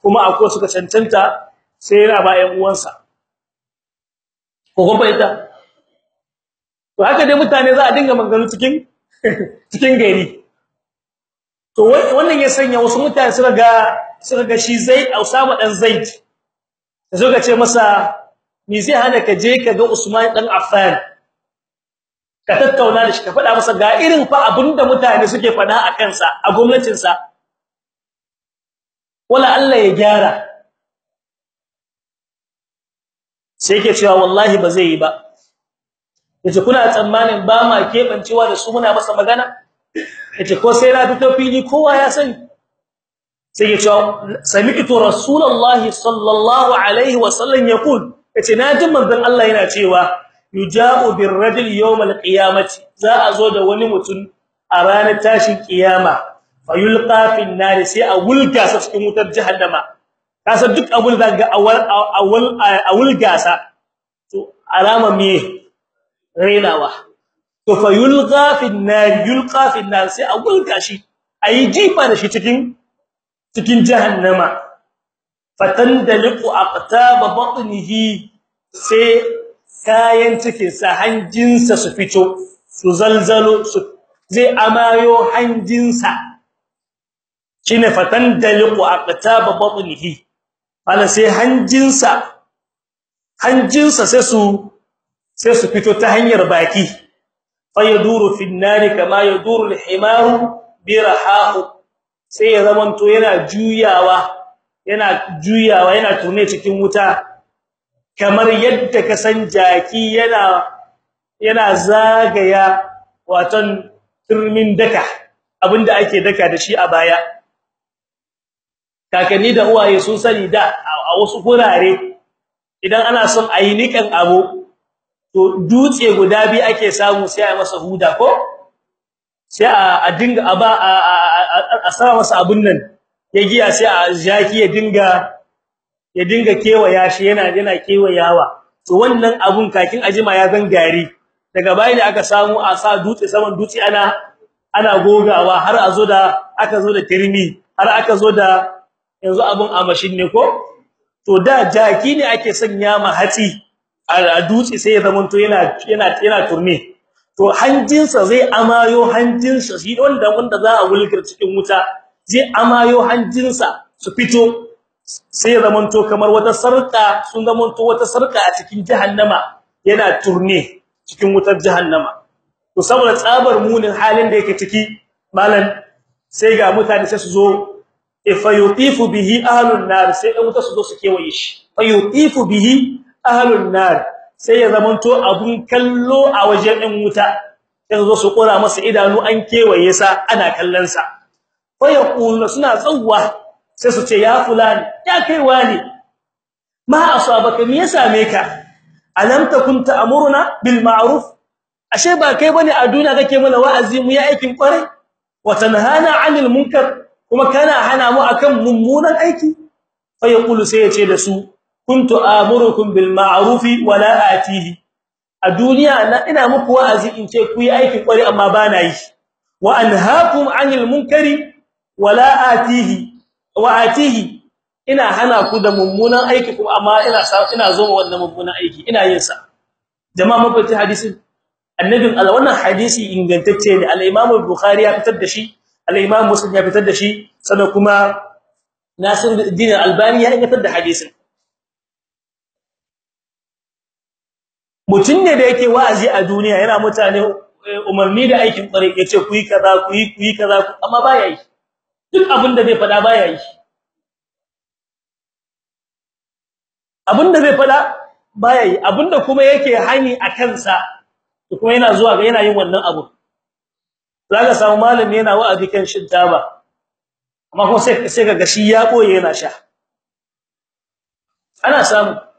Kuma akwai suka cancanta sai yana ba ƴan uwansa. Ko kuma ita to haka dai mutane za a dinga maganganu cikin cikin gari. To wannan ya sanya wasu mutane suka ga suka ga shi Zaid Usama dan Zaid. Suka ce masa ni zai hana ka je ka ga Usman dan Affan? Ka tattauna da shi ka faɗa masa ga irin fa abin da mutane suke faɗa a kansa a gwamnatin sa wala Allah ya gyara. Sai yake cewa wallahi ba zai yi ba. Ya ce kuna tsammanin ba ma kebancewa da su muna masa magana? Yace ko sai na fito fili kowa ya sani. Sai ya ce sami'tu rasulullahi sallallahu alaihi wasallam yaqul. Yace na ji manzon Allah yana cewa yuja'u birrajul yawmal qiyamati za a zo da wani mutum a ranar tashin kiyama fayulqa fin nar sai a wulga sa cikin wutar jahannama. Kasa duk abun da awal awul gasa to alama me? Renawa. To fa yulqa fi an-nar yulqa fi an-nar sai a gulka shi ayi jifa da shi cikin cikin jahannama. Fatandaliqu aqtab batnihi sai kayan cikin sa hanjinsa su fito su zalzalo su zai amayo hanjinsa. Shine fatandaliqu aqtab batnihi. Ala sai hanjinsa hanjinsa sai su sai su fito ta hanyar baki. Fayaduru fi an-nari kama yaduru al-himaru birahahu sai ya zamanto yana juyawa yana juyawa yana tune cikin wuta. Kamar yadda ka san jaki yana yana zagaya watan turmin daka abin da ake daka da shi a baya. Kakanni da uwaye sun sani da a wasu gurare idan ana son ayi nikan abu to dutse guda bi ake samu sai a masa huda ko? Sai a dinga aba a sa masa abun nan ya giya sai a jaki ya dinga ya dinga kewaya shi yana yana kewayawa. To wannan abun kakin ajima ya gangare daga bayan da aka samu a sa dutse saman dutse ana ana gogawa har a zo da aka zo da tirmi har aka zo da yanzu abun a mashin ne ko? To da jaki ne ake sanya ma hatsi. A dutse sai ya zamanto yana yana yana turme to hanjinsa zai amayo hanjinsa shi wanda wanda za a wulkar cikin wuta zai amayo hanjinsa su fito. Sai ya zamanto kamar wata sarka sun zamanto wata sarka a cikin jahannama yana turne cikin wutar jahannama. To saboda tsabar munin halin da yake ciki malan sai ga mutane sai su zo ifayutifu bihi ahlun nar sai dan wuta su zo su kewaye shi. Fayutifu bihi ahlun nar sai ya zamanto abun kallo a wajen ɗin wuta. Yanzu su kora masa idanu an kewaye sa ana kallon sa. Fa yaqulu suna tsawwa sai su ce ya fulani ya kai wani ma asabaka me ya same ka? Alam takun ta'muruna bil ma'ruf? Ashe ba kai ba ne a duniya kake mana wa'azi mu yi aikin kware wa tanhana 'anil munkar kuma kana hana mu akan mummunan aiki? Fa yaqulu sai ya ce da su kuntu amurukum bil ma'ruf wa la atihi. A duniya na ina muku wa'azi in ce ku yi aikin kware amma ba na yi. Wa anhaakum 'anil munkari wa la atihi wa atihi. Ina hana ku da mummunan aiki kuma amma ina ina zo wannan mummunan aiki. Ina yin sa. Jama'a mafati hadisin? Annabin Allah wannan hadisi ingantacce ne. al-Imam al-Bukhari ya fitar da shi al-Imam Muslim ya fitar da shi sannan kuma Nasiruddin al-Albani ya ingantar da hadisin. Mutum ne da yake wa'azi a duniya yana mutane umarni da aikin kware ya ce ku yi kaza ku yi ku yi kaza amma baya yi. Duk abin da zai fada baya yi abin da zai fada baya yi. Abinda kuma yake hani a kansa kuma yana zuwa ga yana yin wannan abu zaka samu malami yana wa'azi kan shin taba amma ko sai sai kaga shi ya ɓoye yana sha. Ana samu.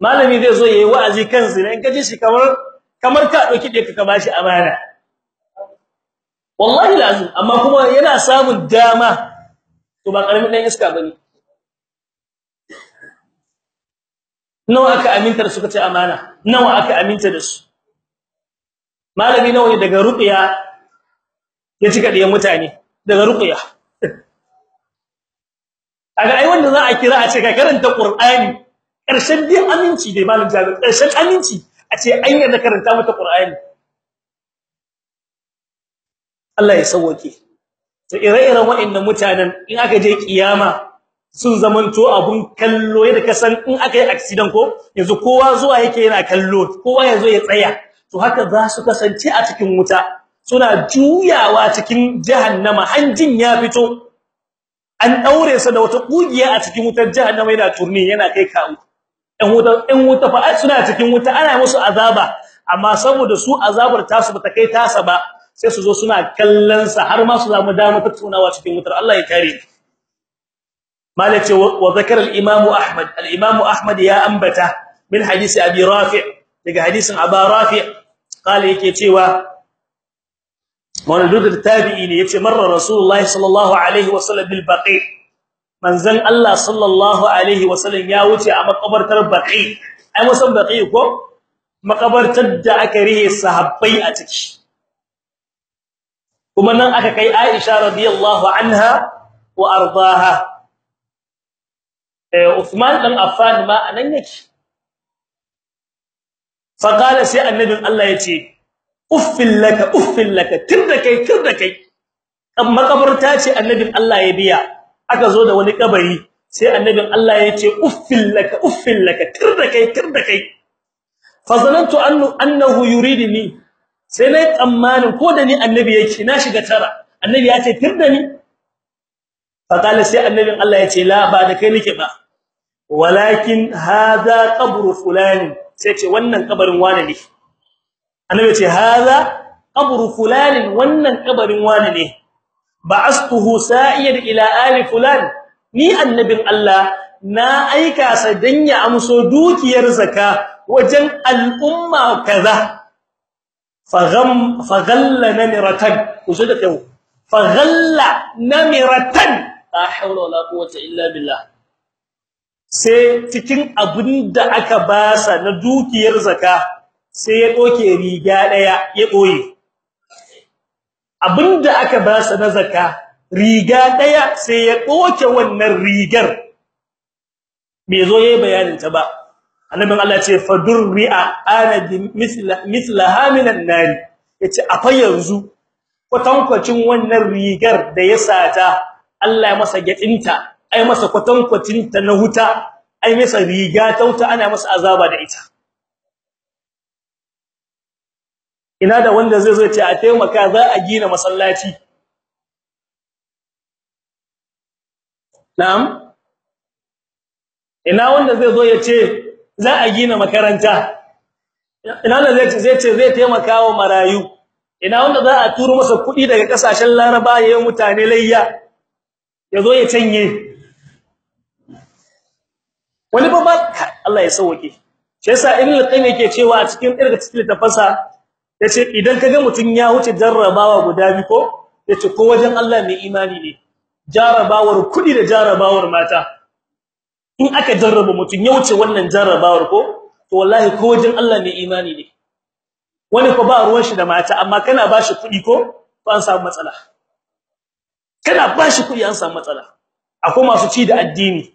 Malami zai zo yayi wa'azi kan zina in kaje shi kamar kamar ka ɗauki dai ka bashi amana. Wallahi lazim amma kuma yana samun dama to ba ƙaramin dan iska ba ne nawa aka aminta da suka ce amana? Nawa aka aminta da su? Malami nawa daga ruqiya ya cika da mutane? Daga ruqiya aga ai wanda za a kira a ce ka karanta qur'ani. Ƙarshen din aminci dai malam jabir ƙarshen aminci a ce an yarda karanta mata qur'ani. Allah ya sauke to ire-iren waɗannan mutanen in aka je kiyama sun zamanto abun kallo yadda ka san in aka yi accident ko yanzu kowa zuwa yake yana kallo kowa ya zo ya tsaya. To haka za su kasance a cikin wuta suna juyawa cikin jahannama hanjin ya fito. An daure sa da wata kugiya a cikin wutar jahannama yana turni yana kai kawo. ɗan wuta ɗan wuta fa suna cikin wuta ana musu azaba. Amma saboda su azabar tasu bata kai tasa ba sai su zo suna kallon sa har ma su za mu damu tattaunawa cikin wutar. Allah ya kare malace wa zakara al-imam ahmad. Al-imam ahmad ya ambata min hadisi abi rafi' daga hadisin aba rafi' kale yake cewa wannan dukkan tabi'i ne ya ce marra rasulullahi sallallahu alaihi wasallam bil baqi' manzan Allah sallallahu alaihi wasallam ya wuce a makabartar baqi. Ai musan baqi ko? Makabartar da aka rihe sahabbai a ciki. Kuma nan aka kai Aisha radiyallahu anha wa ardaha. Uthman dan Affan ma a nan yake. Faqala sai annabin Allah ya ce uffil laka uffil laka tirda kai tirda kai. Amma kabarta ce annabin Allah ya biya. Aka zo da wani kabari sai annabin Allah ya ce uffil laka uffil laka tirda kai tirda kai. Fa annu annahu yuridni sai na yi tsammanin ko da ni annabi yake na shiga tara. Annabi ya ce tirda ni. Faqala sai annabin Allah ya ce la ba da kai nake ba. Walakin hadha qabru fulani sai ce wannan kabarin wane ne? Annabi ce hadha qabru fulani wannan kabarin wane ne? Ba'astuhu sa'iyar ila ali fulan. Ni annabin Allah na aika sa dan ya amso dukiyar zaka wajen al'umma kaza. Fagham faghalla namiratan. Kuso da kai faghalla namiratan. La hawla wala quwwata illa billah. Sai cikin abin da aka basa na dukiyar zaka sai ya doke riga ɗaya ya ɓoye abin da aka basa na zaka riga ɗaya sai ya doke wannan rigar. Bai zo yayi bayanin ta ba. Annabin Allah ce fadurri'a ana bi misla mislaha minan nari. Yace afa yanzu kwatankwacin wannan rigar da ya sata Allah ya masa gadinta ai masa kwatankwacin ta na huta ai masa riga ta wuta ana masa azaba da ita. Ina da wanda zai zo ce a taimaka za a gina masallaci. Na'am? Ina wanda zai zo ya ce za a gina makaranta. Ina da zai zai ce zai taimaka wa marayu. Ina wanda za a turo masa kuɗi daga ƙasashen Laraba yayin mutane layya ya zo ya canye. Wani babba Allah ya sauke shi yasa ibn al-qayyim yake cewa a cikin irga cikin tafasa ya ce idan kaga mutun ya wuce jarrabawa guda bi ko? Yace ko wajen Allah mai imani ne. Jarrabawar kuɗi da jarrabawar mata. In aka jarraba mutun ya wuce wannan jarrabawar ko to wallahi ko wajen Allah mai imani ne. Wani ko ba ruwan shi da mata amma kana bashi kuɗi ko to an samu matsala. Kana bashi kuɗi an samu matsala. Akwai masu ci da addini.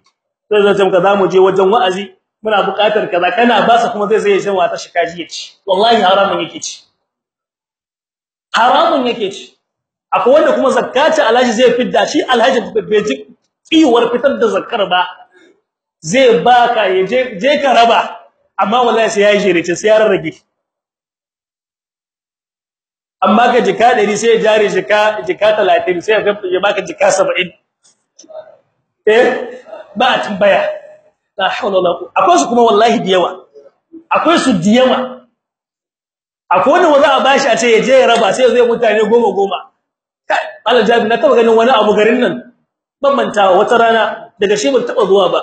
Sai zai tamka za mu je wajen wa'azi muna buƙatar kaza. Kana ba sa kuma zai zai shan wata shikaji ya ce wallahi haramun yake ci. Haramun yake ci. Akwai wanda kuma zakati alhaji zai fidda shi alhaji bai ji kiwar fitar da zakkar ba. Zai baka ya je je ka raba. Amma wallahi sai yayi shirice sai ya rarrage. Amma ka jika 100 sai ya jika jika 30 sai ya baka jika 70 eh ba tambaya. La hawla wala quwwata. Akwai su kuma wallahi da yawa. Akwai su da yawa. Akwai wanda wanda a bashi a ce ya je ya raba sai zai mutane goma goma. Allah jabi na taba ganin wani abu garin nan ban mantawa wata rana daga shi ban taba zuwa ba.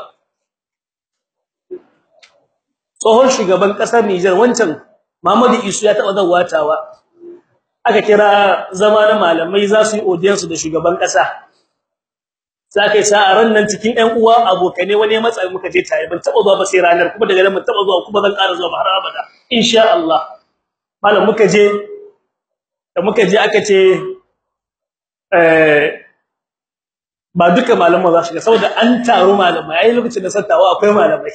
Tsohon shugaban ƙasar Niger wancan Muhammadu Isu ya taba zawatawa aka kira zama na malamai za su yi audience da shugaban kasa sai kai sa ran nan cikin ƴan uwa abokane wani matsayi muka je tare. Ban taba zuwa ba sai ranar kuma daga nan ban taba zuwa kuma zan ƙara zuwa har abada. Insha Allah. Malam muka je da muka je aka ce eh ba duka malaman za su saboda an taru malamai. Ai lokacin da sattawa akwai malamai.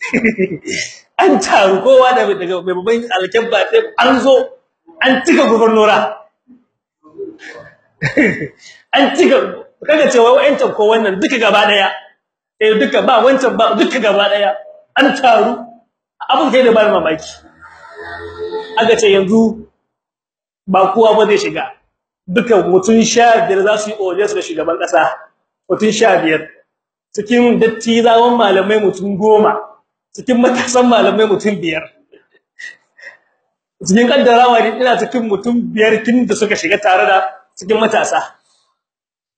An taru kowa da daga babban alkabba sai an zo an tika gubernura an tika kaga cewa wayancan ko wannan duka gaba ɗaya eh duka ba wancan ba duka gaba ɗaya an taru abun kai da ba mamaki. Aka ce yanzu ba kowa ba zai shiga. Duka mutun 15 za su yi audience da shugaban kasa mutun 15 cikin dattizawan malamai mutun 10 cikin matasan malamai mutun 5 cikin kaddarawa ne ina cikin mutun 5 kin da suka shiga tare da cikin matasa.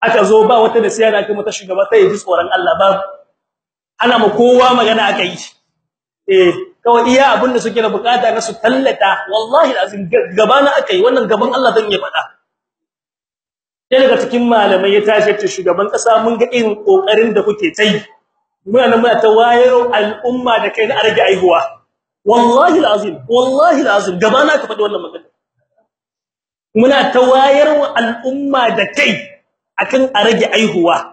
Aka zo ba wata da siyara aka mata shugaba sai ji tsoron Allah ba. Ana ma kowa magana aka yi. Eh. Kawai iya abin da suke da buƙata na su tallata. Wallahi azim gabana aka yi wannan gaban Allah zan yi fada sai daga cikin malamai ya tashi ta shugaban kasa mun ga irin ƙoƙarin da kuke tai muna nan muna ta wayar al'umma da kai na arge aihuwa. Wallahi alazim wallahi alazim gabana ka faɗi wannan magana. Muna ta wayar al'umma da kai akan a rage aihuwa.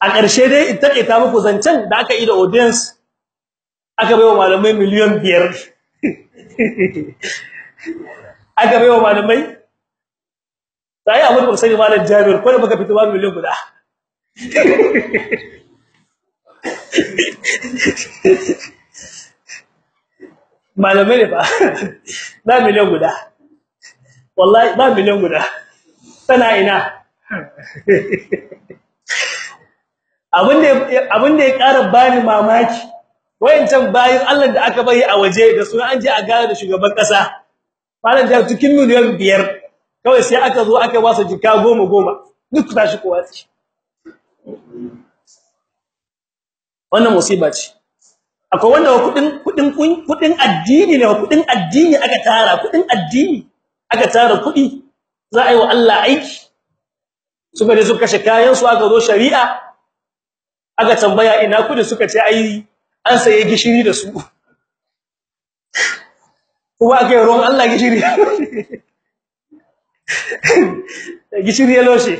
A ƙarshe dai in take ta muku zancen da aka yi da audience aka baiwa malamai miliyan 5 aka baiwa malamai. Sai amma ba sai malam Jabir ko da baka fito ba miliyan guda. Malamai ne fa na miliyan guda. Wallahi ba miliyan guda. Tana ina? Abin da abin da ya ƙara bani mamaki wayancan bayin Allah da aka bayi a waje da su an je a gare da shugaban kasa malam da cikin miliyan 5 kawai sai aka zo aka ba su jika 10 10 duk tashi kowa ce wannan musiba ce. Akwai wanda kuɗin kuɗin kuɗin addini ne kuɗin addini aka tara kuɗin addini aka tara kuɗi za a yi wa Allah aiki. Suka je suka kashe kayan su aka zo shari'a. Aka tambaya ina kuɗi suka ce ai an saye gishiri da su. Kuma aka yi ruwan Allah gishiri. Gishiri ya loshe.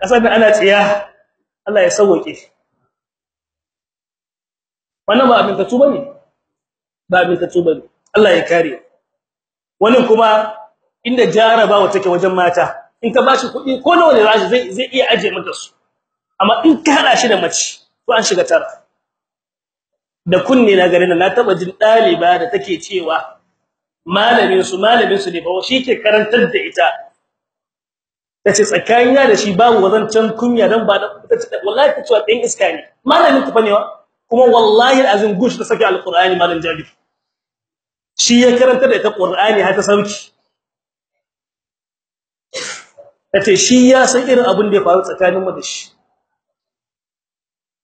Kasan ana tsiya. Allah ya sauke wannan ba abin tatu ba ne ba abin tatu ba ne Allah ya kare. Wannan kuma inda jarabawa take wajen mata in ka bashi kuɗi ko nawa ne zai zai iya aje maka su. Amma in ka hada shi da mace to an shiga tara. Da kunne na garin na taba jin daliba da take cewa malamin su malamin su ne ba shi ke karantar da ita. Tace tsakanina da shi babu wazancan kunya dan ba tace wallahi tace wa din iska ne. Malamin ta ba ne kuma wallahi azin gush da saki alqur'ani malam jabi shi ya karanta da ita qur'ani har ta sauƙi. Tace shi ya san irin abin da ya faru tsakanin mu da shi.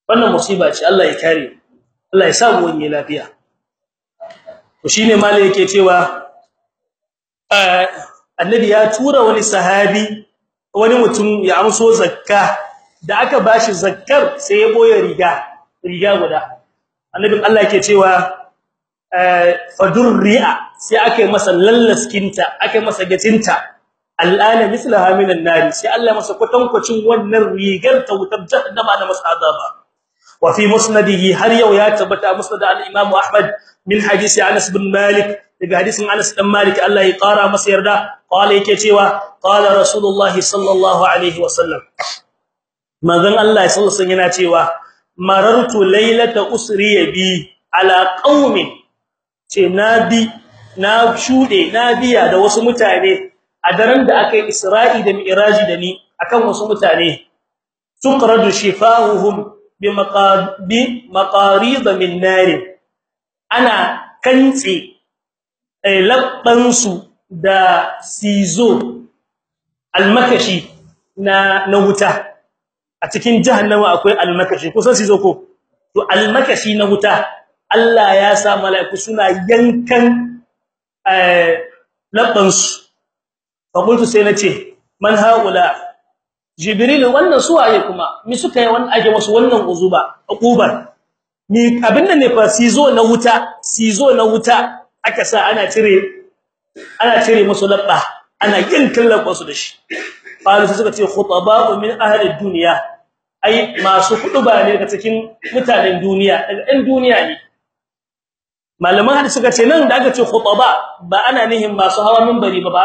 Wannan musiba ce Allah ya kare Allah ya sa mu wani lafiya. To shine malai yake cewa annabi ya tura wani sahabi wani mutum ya amso zakka. Da aka bashi zakkar sai ya ɓoye riga riga guda. Annabin Allah yake cewa fadurri'a sai aka yi masa lallaskinta aka yi masa gatinta al'ana mislaha minan nari. Sai Allah masa kwatankwacin wannan rigar ta wutar jahannama da masa azaba. Fi musnadihi har yau ya tabbata musnad al-imam Ahmad min hadisi Anas bin Malik. Daga hadisin Anas dan Malik Allah ya kara masa yarda. Qala yake cewa qala rasulullahi sallallahu alaihi wasallam manzon Allah sallallahu alaihi yana cewa marartu laylata usri bi ala qaumin. Ce nabi na shude na biya da wasu mutane a daren da aka yi Isra'i da Mi'raji da ni akan wasu mutane. Tuqradu shifahuhum bi maqarid min nar ana kantse labbansu da sizo almakashi na na wuta. A cikin jahannama akwai almakashi. Kusan sizo ko? To almakashi na wuta Allah ya sa mala'iku suna yankan eh labbansu. Fakultu sai nace man haula jibril wannan suwaye kuma? Mi suka yi wannan ake musu wannan uzuba uqubar? Ni abin nan ne fa sizo na wuta sizo na wuta aka sa ana cire ana cire musu labba ana yankan labbansu da shi. Qalu suka ce khutaba'u min ahli dunya. Ai masu ba ne daga cikin mutanen duniya daga ɗan duniya ne. Malaman hadisi suka ce nan da aka ce khutaba ba ana nihin masu hawa minbari ba ba.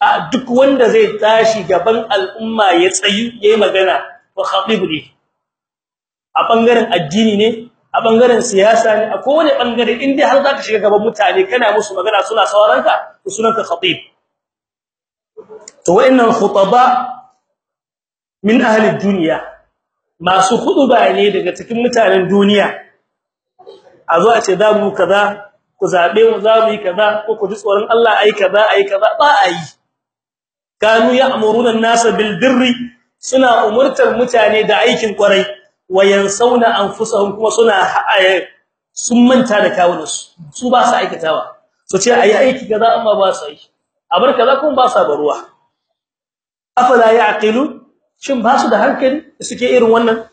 A duk wanda zai tashi gaban al'umma ya tsayi yayi magana to khatib ne. A ɓangaren addini ne a ɓangaren siyasa ne a kowane ɓangare in dai har zaka shiga gaban mutane kana musu magana suna sauraronka sunanka khatib. To wa'annan khutaba min ahli dunya masu khutba ne daga cikin mutanen duniya. A zo a ce za mu kaza ku zaɓe mu za mu yi kaza ko ku ji tsoron Allah ai kaza ai kaza ba ai kanu ya'muruna an-nasa bil birri suna umurtar mutane da aikin ƙwarai wayansauna anfusahum kuma suna sun manta da kawunansu. Su ba su aikatawa. Su ce ayi aiki kaza amma ba su yi a bar kaza kuma ba sa baruwa. Afala ya'qilu shin ba su da hankali suke irin wannan?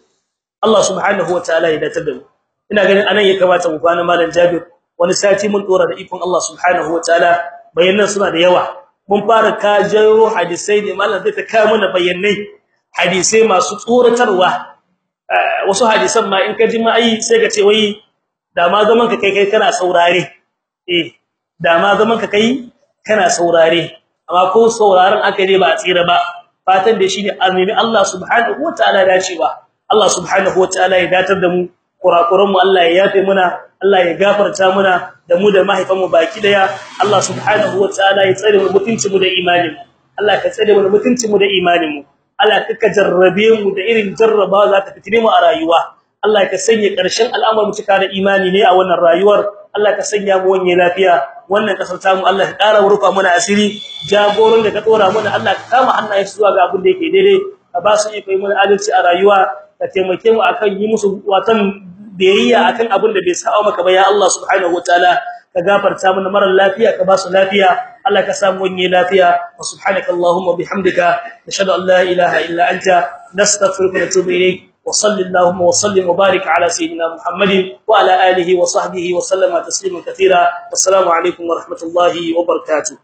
Allah subhanahu wataala ya datar da mu. Ina ganin a nan ya kamata mu kwana malam Jabir. Wani sati mun dora da ikon Allah subhanahu wataala bayanan suna da yawa. Mun fara ka jayo hadisai ne malam zai ta kawo mana bayanai hadisai masu tsoratarwa. Wasu hadisan ma in ka ji ma ai sai ka ce wai da ma zaman ka kai kai kana saurare. Eh da ma zaman ka kai kana saurare. Amma ko sauraron aka ne ba tsira ba. Fatan da shine almimi Allah subhanahu wataala dacewa. Allah subhanahu wataala ya datar da mu. Kurakuran mu Allah ya yafe muna Allah ya gafarta muna da mu da mahaifan mu baki ɗaya. Allah subhanahu wataala ya tsare mu mutuncin mu da imanin mu Allah ka tsare mu mutuncin mu da imanin mu Allah ka jarrabe mu da irin jarrabawa za ta fitine mu a rayuwa. Allah ka sanya ƙarshen al'amarin cika da imani ne a wannan rayuwar. Allah ka sanya mu wanye lafiya. Wannan ƙasar ta mu Allah ka ƙara rufa mana asiri. Jagoran da ka dora mana Allah ka kama hannaye su zuwa ga abin da yake daidai. Ka ba su iko yi adalci a rayuwa. ka taimake mu akan yi musu watan biyayya akan abin da bai sa'a maka ba ya Allah subhanahu wataala ka gafarta mana marar lafiya ka ba su lafiya. Allah ka samu wani lafiya. Wa subhanaka allahumma bihamdika nashhadu an la ilaha illa anta nastaghfiruka wa natubu ilayk. Wa sallallahu wa sallim wa barik ala sayidina muhammadin wa ala alihi wa sahbihi wa sallama tasliman katira assalamu alaikum wa rahmatullahi wa barakatuh.